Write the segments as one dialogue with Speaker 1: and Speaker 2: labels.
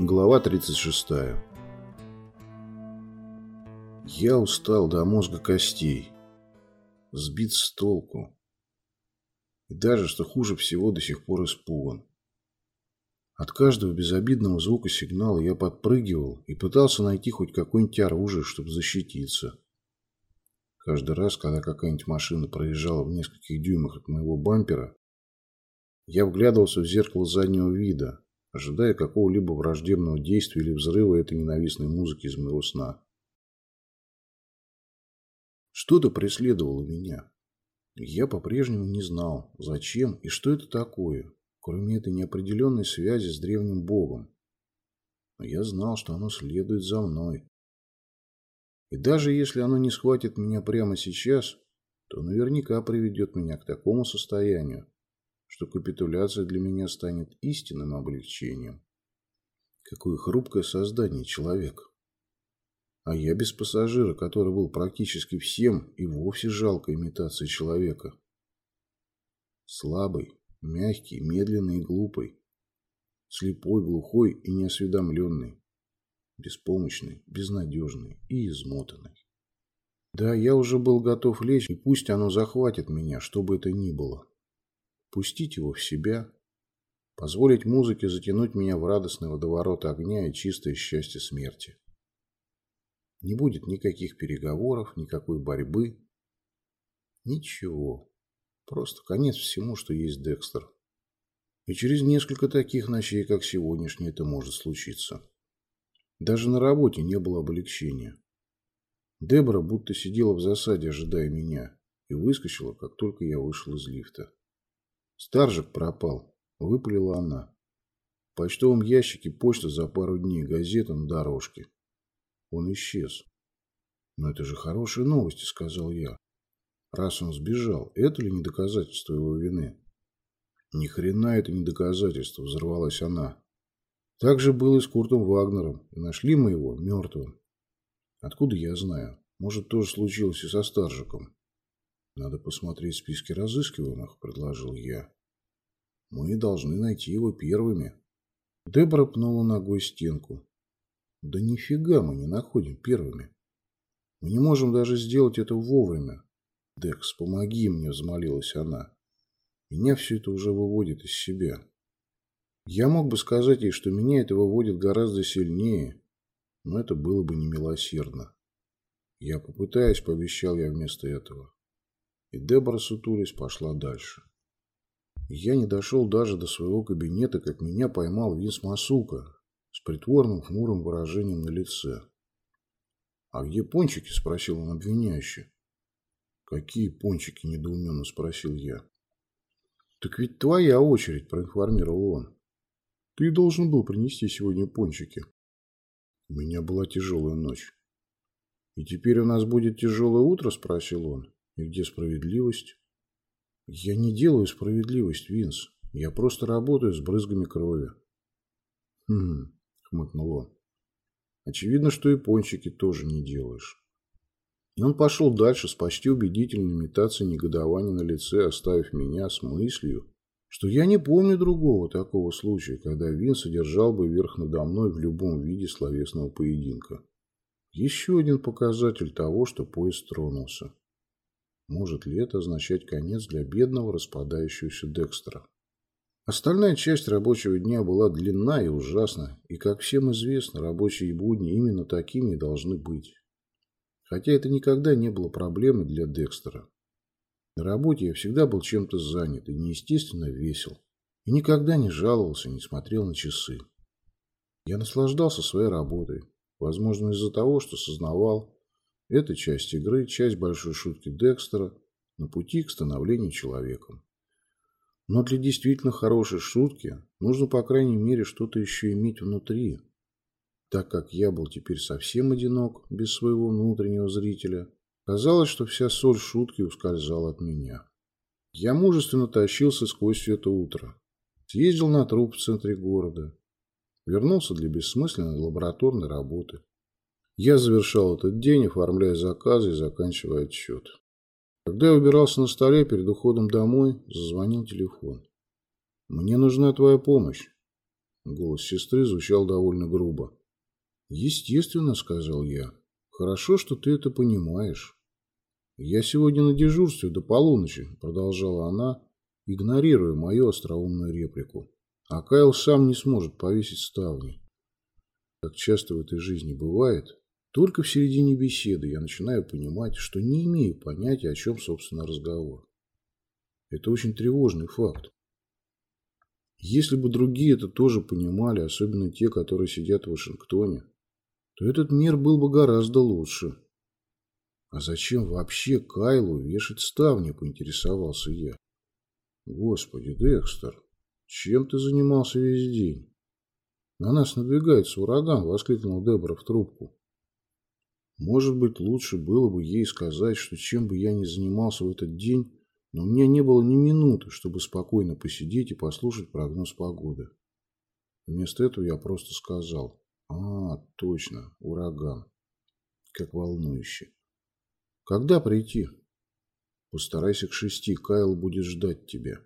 Speaker 1: Глава 36. Я устал до мозга костей, сбит с толку. И даже, что хуже всего, до сих пор испуган. От каждого безобидного звука сигнала я подпрыгивал и пытался найти хоть какое-нибудь оружие, чтобы защититься. Каждый раз, когда какая-нибудь машина проезжала в нескольких дюймах от моего бампера, я вглядывался в зеркало заднего вида, ожидая какого-либо враждебного действия или взрыва этой ненавистной музыки из моего сна. Что-то преследовало меня. Я по-прежнему не знал, зачем и что это такое, кроме этой неопределенной связи с древним богом. Но я знал, что оно следует за мной. И даже если оно не схватит меня прямо сейчас, то наверняка приведет меня к такому состоянию, что капитуляция для меня станет истинным облегчением. Какое хрупкое создание человек. А я без пассажира, который был практически всем и вовсе жалкой имитацией человека. Слабый, мягкий, медленный и глупый. Слепой, глухой и неосведомленный. Беспомощный, безнадежный и измотанный. Да, я уже был готов лечь, и пусть оно захватит меня, что бы это ни было пустить его в себя, позволить музыке затянуть меня в радостный водоворот огня и чистое счастье смерти. Не будет никаких переговоров, никакой борьбы. Ничего. Просто конец всему, что есть Декстер. И через несколько таких ночей, как сегодняшний, это может случиться. Даже на работе не было облегчения. Дебора будто сидела в засаде, ожидая меня, и выскочила, как только я вышел из лифта. Старжик пропал, выпалила она. В почтовом ящике почта за пару дней, газета на дорожке. Он исчез. Но это же хорошие новости, сказал я. Раз он сбежал, это ли не доказательство его вины? Ни хрена это не доказательство, взорвалась она. Так же было и с Куртом Вагнером, и нашли мы его мертвым. Откуда я знаю? Может, тоже случилось и со Старжиком. «Надо посмотреть списки разыскиваемых», – предложил я. «Мы должны найти его первыми». Дебора пнула ногой стенку. «Да нифига мы не находим первыми. Мы не можем даже сделать это вовремя. Декс, помоги мне», – взмолилась она. «Меня все это уже выводит из себя». Я мог бы сказать ей, что меня это выводит гораздо сильнее, но это было бы немилосердно. Я попытаюсь, пообещал я вместо этого. И Дебора сутулись пошла дальше. Я не дошел даже до своего кабинета, как меня поймал Винс Масука с притворным хмурым выражением на лице. «А где пончики?» – спросил он обвиняюще. «Какие пончики?» – недоуменно спросил я. «Так ведь твоя очередь», – проинформировал он. «Ты должен был принести сегодня пончики». У меня была тяжелая ночь. «И теперь у нас будет тяжелое утро?» – спросил он. И где справедливость? Я не делаю справедливость, Винс. Я просто работаю с брызгами крови. Хм, хмыкнул он. Очевидно, что и пончики тоже не делаешь. И он пошел дальше с почти убедительной имитацией негодования на лице, оставив меня с мыслью, что я не помню другого такого случая, когда Винс одержал бы верх надо мной в любом виде словесного поединка. Еще один показатель того, что поезд тронулся. Может ли это означать конец для бедного распадающегося Декстера? Остальная часть рабочего дня была длинна и ужасна, и, как всем известно, рабочие будни именно такими и должны быть. Хотя это никогда не было проблемой для Декстера. На работе я всегда был чем-то занят и неестественно весел, и никогда не жаловался, не смотрел на часы. Я наслаждался своей работой, возможно из-за того, что сознавал, это часть игры, часть большой шутки Декстера на пути к становлению человеком. Но для действительно хорошей шутки нужно, по крайней мере, что-то еще иметь внутри. Так как я был теперь совсем одинок, без своего внутреннего зрителя, казалось, что вся соль шутки ускользала от меня. Я мужественно тащился сквозь это утро. Съездил на труп в центре города. Вернулся для бессмысленной лабораторной работы. Я завершал этот день, оформляя заказы и заканчивая отчет. Когда я убирался на столе перед уходом домой, зазвонил телефон. «Мне нужна твоя помощь». Голос сестры звучал довольно грубо. «Естественно», — сказал я. «Хорошо, что ты это понимаешь». «Я сегодня на дежурстве до полуночи», — продолжала она, игнорируя мою остроумную реплику. «А Кайл сам не сможет повесить ставни». Как часто в этой жизни бывает, только в середине беседы я начинаю понимать, что не имею понятия, о чем, собственно, разговор. Это очень тревожный факт. Если бы другие это тоже понимали, особенно те, которые сидят в Вашингтоне, то этот мир был бы гораздо лучше. А зачем вообще Кайлу вешать ставни, поинтересовался я. Господи, Декстер, чем ты занимался весь день? На нас надвигается ураган, воскликнул Дебора в трубку. Может быть, лучше было бы ей сказать, что чем бы я ни занимался в этот день, но у меня не было ни минуты, чтобы спокойно посидеть и послушать прогноз погоды. Вместо этого я просто сказал, а, точно, ураган. Как волнующе. Когда прийти? Постарайся к шести, Кайл будет ждать тебя.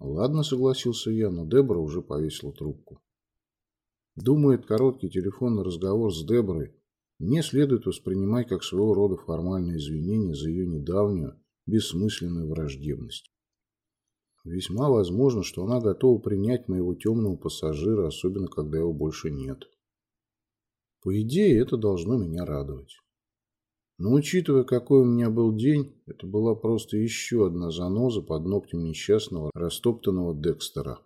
Speaker 1: Ладно, согласился я, но Дебора уже повесила трубку. Думает, короткий телефонный разговор с Деборой мне следует воспринимать как своего рода формальное извинение за ее недавнюю, бессмысленную враждебность. Весьма возможно, что она готова принять моего темного пассажира, особенно когда его больше нет. По идее, это должно меня радовать. Но учитывая, какой у меня был день, это была просто еще одна заноза под ногтем несчастного, растоптанного Декстера.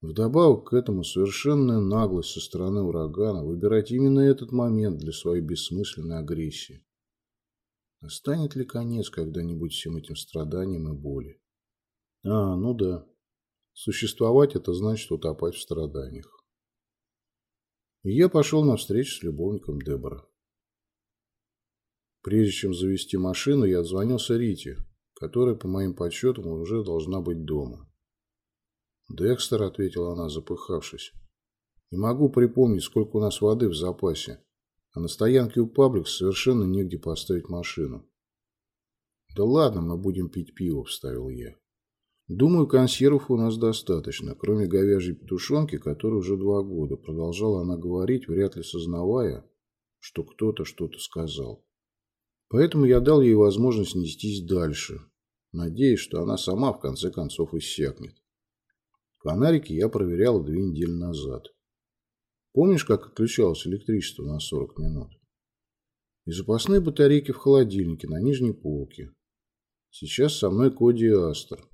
Speaker 1: Вдобавок к этому совершенная наглость со стороны урагана выбирать именно этот момент для своей бессмысленной агрессии. Настанет ли конец когда-нибудь всем этим страданиям и боли? А, ну да. Существовать – это значит утопать в страданиях. И я пошел на встречу с любовником Дебора. Прежде чем завести машину, я отзвонился Рите, которая, по моим подсчетам, уже должна быть дома. «Декстер», — ответила она, запыхавшись, — «не могу припомнить, сколько у нас воды в запасе а на стоянке у Пабликс совершенно негде поставить машину. «Да ладно, мы будем пить пиво», – вставил я. «Думаю, консервов у нас достаточно, кроме говяжьей петушонки, которой уже два года», – продолжала она говорить, вряд ли сознавая, что кто-то что-то сказал. Поэтому я дал ей возможность нестись дальше, надеясь, что она сама в конце концов иссякнет. Фонарики я проверял две недели назад. Помнишь, как отключалось электричество на 40 минут? И запасные батарейки в холодильнике на нижней полке. Сейчас со мной Коди и Астер.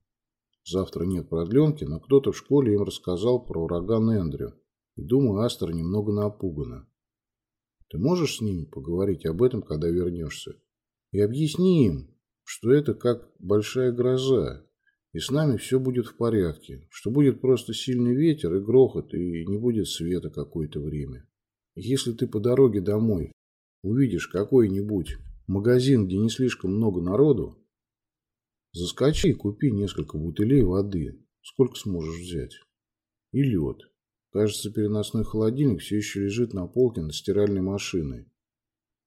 Speaker 1: Завтра нет продленки, но кто-то в школе им рассказал про ураган Эндрю. И думаю, Астер немного напугана. Ты можешь с ними поговорить об этом, когда вернешься? И объясни им, что это как большая гроза, и с нами все будет в порядке, что будет просто сильный ветер и грохот, и не будет света какое-то время. Если ты по дороге домой увидишь какой-нибудь магазин, где не слишком много народу, заскочи и купи несколько бутылей воды, сколько сможешь взять. И лед. Кажется, переносной холодильник все еще лежит на полке над стиральной машиной.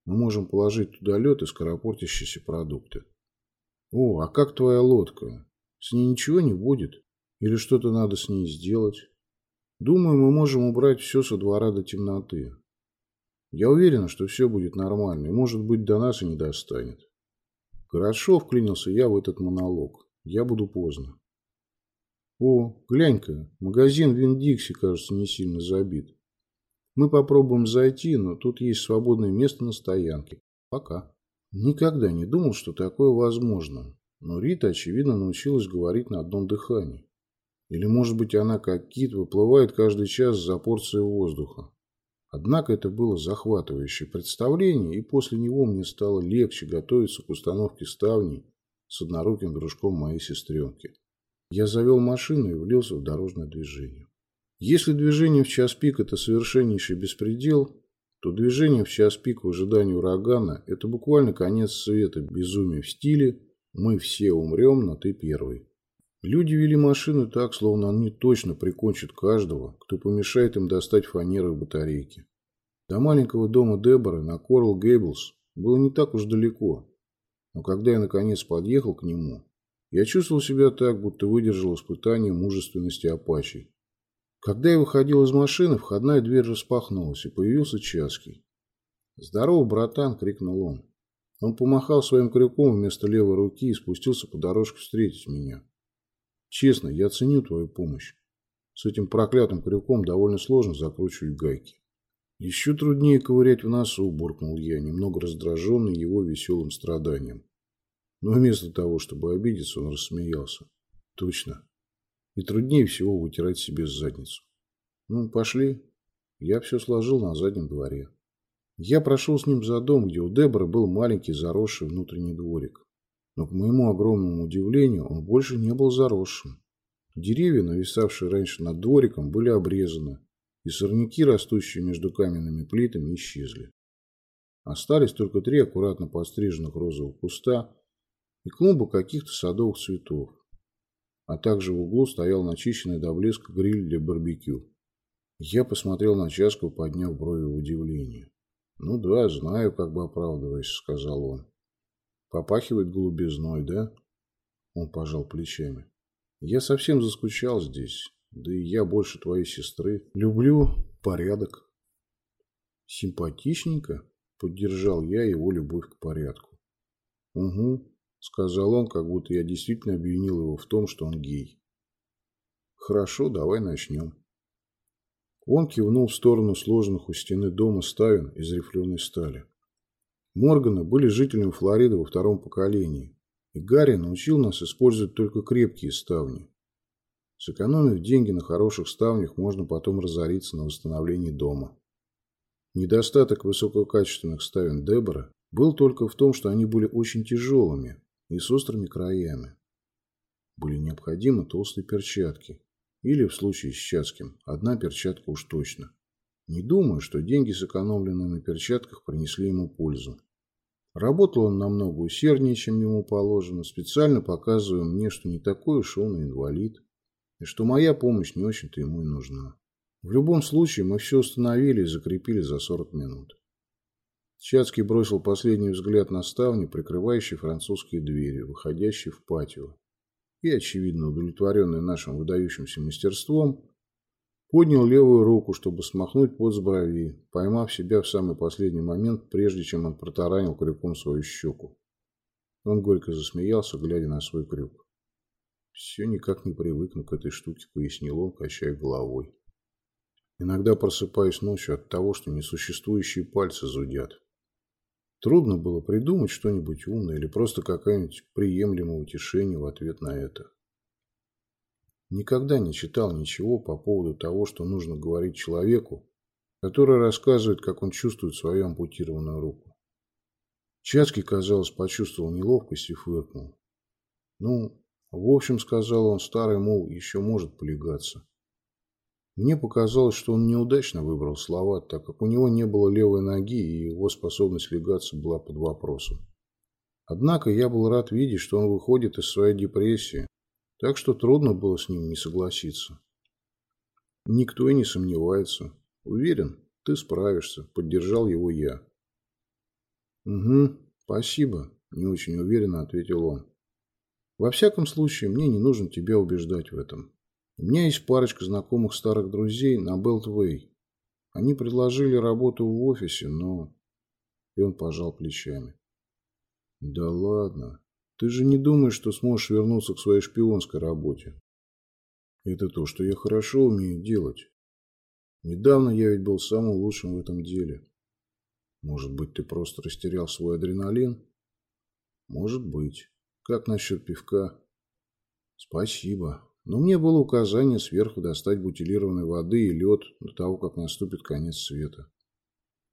Speaker 1: Мы можем положить туда лед и скоропортящиеся продукты. О, а как твоя лодка? С ней ничего не будет? Или что-то надо с ней сделать? Думаю, мы можем убрать все со двора до темноты. Я уверена, что все будет нормально, и, может быть, до нас и не достанет. Хорошо вклинился я в этот монолог. Я буду поздно. О, глянь-ка, магазин Вин-Дикси, кажется, не сильно забит. Мы попробуем зайти, но тут есть свободное место на стоянке. Пока. Никогда не думал, что такое возможно. Но Рита, очевидно, научилась говорить на одном дыхании. Или, может быть, она, как кит, выплывает каждый час за порцией воздуха. Однако это было захватывающее представление, и после него мне стало легче готовиться к установке ставней с одноруким дружком моей сестренки. Я завел машину и влился в дорожное движение. Если движение в час пик – это совершеннейший беспредел, то движение в час пик в ожидании урагана – это буквально конец света, безумие в стиле, мы все умрем, но ты первый. Люди вели машины так, словно они точно прикончат каждого, кто помешает им достать фанеры и батарейки. До маленького дома Деборы на Корл Гейблс было не так уж далеко. Но когда я наконец подъехал к нему, я чувствовал себя так, будто выдержал испытание мужественности апачей. Когда я выходил из машины, входная дверь распахнулась, и появился Чаский. «Здорово, братан!» – крикнул он. Он помахал своим крюком вместо левой руки и спустился по дорожке встретить меня. «Честно, я ценю твою помощь. С этим проклятым крюком довольно сложно закручивать гайки. Еще труднее ковырять в носу, буркнул я, немного раздраженный его веселым страданием. Но вместо того, чтобы обидеться, он рассмеялся. Точно. И труднее всего вытирать себе задницу. Ну, пошли. Я все сложил на заднем дворе. Я прошел с ним за дом, где у Дебора был маленький заросший внутренний дворик. Но, к моему огромному удивлению, он больше не был заросшим. Деревья, нависавшие раньше над двориком, были обрезаны, и сорняки, растущие между каменными плитами, исчезли. Остались только три аккуратно подстриженных розовых куста и клумба каких-то садовых цветов. А также в углу стоял начищенный до блеска гриль для барбекю. Я посмотрел на чашку, подняв брови в удивлении. «Ну да, знаю, как бы оправдываясь», — сказал он. «Попахивает голубизной, да?» Он пожал плечами. «Я совсем заскучал здесь. Да и я больше твоей сестры. Люблю порядок. Симпатичненько, поддержал я его любовь к порядку. Угу, сказал он, как будто я действительно обвинил его в том, что он гей. Хорошо, давай начнем. Он кивнул в сторону сложенных у стены дома ставен из рифленой стали. Морганы были жителями Флориды во втором поколении, и Гарри научил нас использовать только крепкие ставни. Сэкономив деньги на хороших ставнях, можно потом разориться на восстановлении дома. Недостаток высококачественных ставен Дебора был только в том, что они были очень тяжелыми и с острыми краями. Были необходимы толстые перчатки. Или, в случае с Чацким, одна перчатка уж точно. Не думаю, что деньги, сэкономленные на перчатках, принесли ему пользу. Работал он намного усерднее, чем ему положено, специально показывая мне, что не такой уж он и инвалид и что моя помощь не очень-то ему и нужна. В любом случае, мы все установили и закрепили за 40 минут. Чацкий бросил последний взгляд на ставни, прикрывающие французские двери, выходящие в патио, и, очевидно удовлетворенный нашим выдающимся мастерством, поднял левую руку, чтобы смахнуть пот с брови, поймав себя в самый последний момент, прежде чем он протаранил крюком свою щеку. Он горько засмеялся, глядя на свой крюк. Все никак не привыкну к этой штуке, пояснил он, качая головой. Иногда просыпаюсь ночью от того, что несуществующие пальцы зудят. Трудно было придумать что-нибудь умное или просто какое-нибудь приемлемое утешение в ответ на это. Никогда не читал ничего по поводу того, что нужно говорить человеку, который рассказывает, как он чувствует свою ампутированную руку. Чацкий, казалось, почувствовал неловкость и фыркнул. Ну, в общем, сказал он, старый мол еще может полегаться. Мне показалось, что он неудачно выбрал слова, так как у него не было левой ноги, и его способность легаться была под вопросом. Однако я был рад видеть, что он выходит из своей депрессии, так что трудно было с ним не согласиться. Никто и не сомневается. Уверен, ты справишься, поддержал его я. Угу, спасибо, не очень уверенно ответил он. Во всяком случае, мне не нужно тебя убеждать в этом. У меня есть парочка знакомых старых друзей на Белтвей. Они предложили работу в офисе, но... И он пожал плечами. Да ладно. Ты же не думаешь, что сможешь вернуться к своей шпионской работе? Это то, что я хорошо умею делать. Недавно я ведь был самым лучшим в этом деле. Может быть, ты просто растерял свой адреналин? Может быть. Как насчет пивка? Спасибо. Но мне было указание сверху достать бутилированной воды и лед до того, как наступит конец света.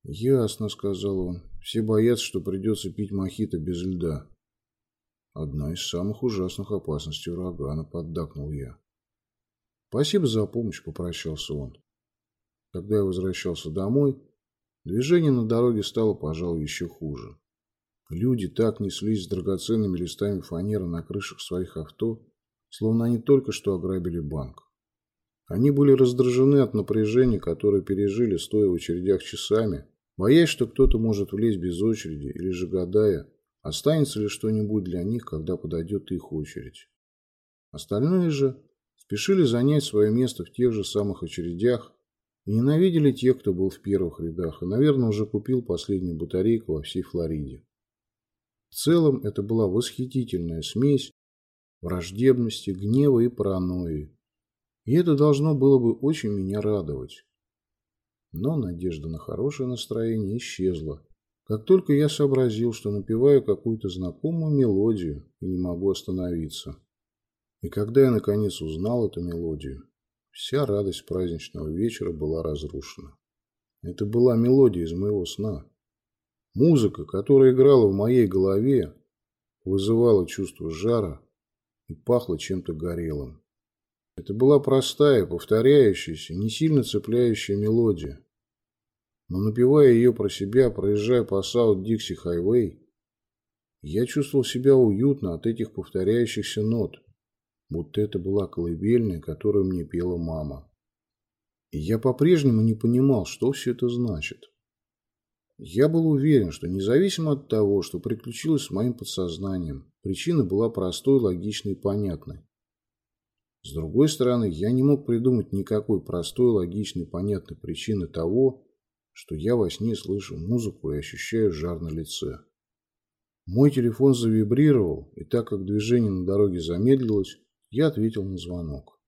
Speaker 1: Ясно, сказал он. Все боятся, что придется пить мохито без льда. Одна из самых ужасных опасностей урагана, поддакнул я. Спасибо за помощь, попрощался он. Когда я возвращался домой, движение на дороге стало, пожалуй, еще хуже. Люди так неслись с драгоценными листами фанеры на крышах своих авто, словно они только что ограбили банк. Они были раздражены от напряжения, которое пережили, стоя в очередях часами, боясь, что кто-то может влезть без очереди или же гадая, останется ли что-нибудь для них, когда подойдет их очередь. Остальные же спешили занять свое место в тех же самых очередях и ненавидели тех, кто был в первых рядах и, наверное, уже купил последнюю батарейку во всей Флориде. В целом это была восхитительная смесь враждебности, гнева и паранойи. И это должно было бы очень меня радовать. Но надежда на хорошее настроение исчезла, как только я сообразил, что напеваю какую-то знакомую мелодию и не могу остановиться. И когда я наконец узнал эту мелодию, вся радость праздничного вечера была разрушена. Это была мелодия из моего сна. Музыка, которая играла в моей голове, вызывала чувство жара и пахла чем-то горелым. Это была простая, повторяющаяся, не сильно цепляющая мелодия. Но напевая ее про себя, проезжая по Саут-Дикси Хайвей, я чувствовал себя уютно от этих повторяющихся нот, будто это была колыбельная, которую мне пела мама. И я по-прежнему не понимал, что все это значит. Я был уверен, что независимо от того, что приключилось с моим подсознанием, причина была простой, логичной и понятной. С другой стороны, я не мог придумать никакой простой, логичной, понятной причины того, что я во сне слышу музыку и ощущаю жар на лице. Мой телефон завибрировал, и так как движение на дороге замедлилось, я ответил на звонок.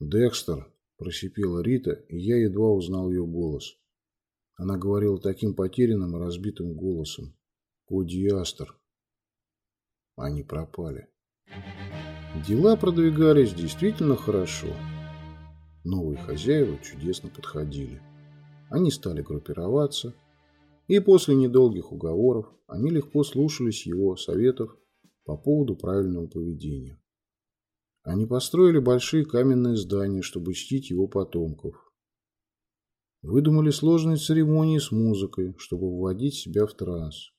Speaker 1: «Декстер», – просипела Рита, и я едва узнал ее голос. Она говорила таким потерянным и разбитым голосом. «Коди Астер». Они пропали. Дела продвигались действительно хорошо. Новые хозяева чудесно подходили. Они стали группироваться, и после недолгих уговоров они легко слушались его советов по поводу правильного поведения. Они построили большие каменные здания, чтобы чтить его потомков. Выдумали сложные церемонии с музыкой, чтобы вводить себя в транс.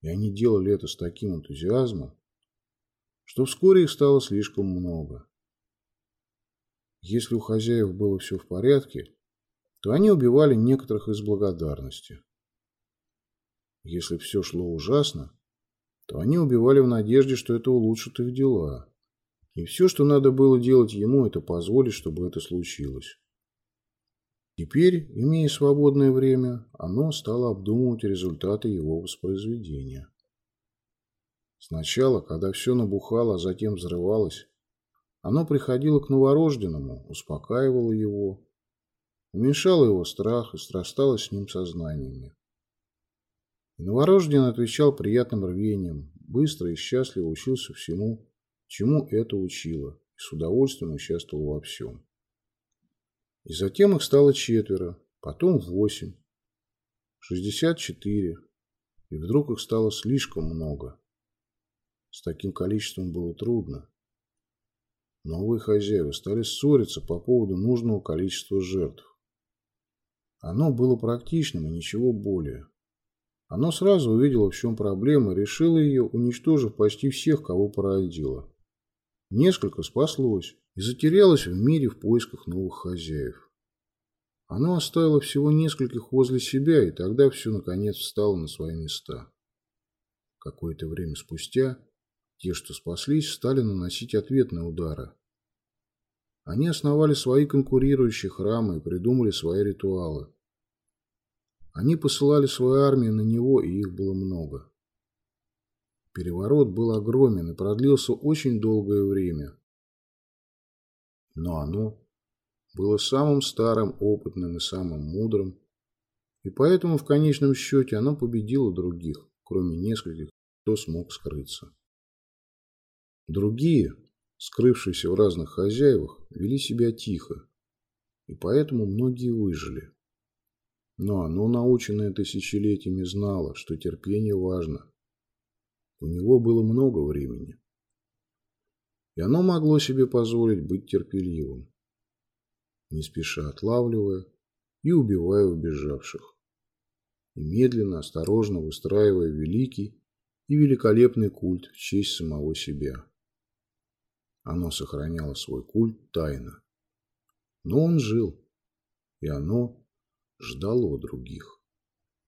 Speaker 1: И они делали это с таким энтузиазмом, что вскоре их стало слишком много. Если у хозяев было все в порядке, то они убивали некоторых из благодарности. Если все шло ужасно, то они убивали в надежде, что это улучшит их дела. И все, что надо было делать ему, это позволить, чтобы это случилось. Теперь, имея свободное время, оно стало обдумывать результаты его воспроизведения. Сначала, когда все набухало, а затем взрывалось, оно приходило к новорожденному, успокаивало его, уменьшало его страх и срасталось с ним сознаниями. И новорожденный отвечал приятным рвением, быстро и счастливо учился всему, чему это учило, и с удовольствием участвовал во всем. И затем их стало четверо, потом восемь, шестьдесят четыре, и вдруг их стало слишком много. С таким количеством было трудно. Новые хозяева стали ссориться по поводу нужного количества жертв. Оно было практичным и ничего более. Оно сразу увидело, в чем проблема, и решило ее, уничтожив почти всех, кого породило. Несколько спаслось и затерялось в мире в поисках новых хозяев. Оно оставило всего нескольких возле себя, и тогда все наконец встало на свои места. Какое-то время спустя те, что спаслись, стали наносить ответные удары. Они основали свои конкурирующие храмы и придумали свои ритуалы. Они посылали свои армии на него, и их было много. Переворот был огромен и продлился очень долгое время. Но оно было самым старым, опытным и самым мудрым, и поэтому в конечном счете оно победило других, кроме нескольких, кто смог скрыться. Другие, скрывшиеся в разных хозяевах, вели себя тихо, и поэтому многие выжили. Но оно, наученное тысячелетиями, знало, что терпение важно. У него было много времени. И оно могло себе позволить быть терпеливым, не спеша отлавливая и убивая убежавших, и медленно, осторожно выстраивая великий и великолепный культ в честь самого себя. Оно сохраняло свой культ тайно. Но он жил, и оно ждало других.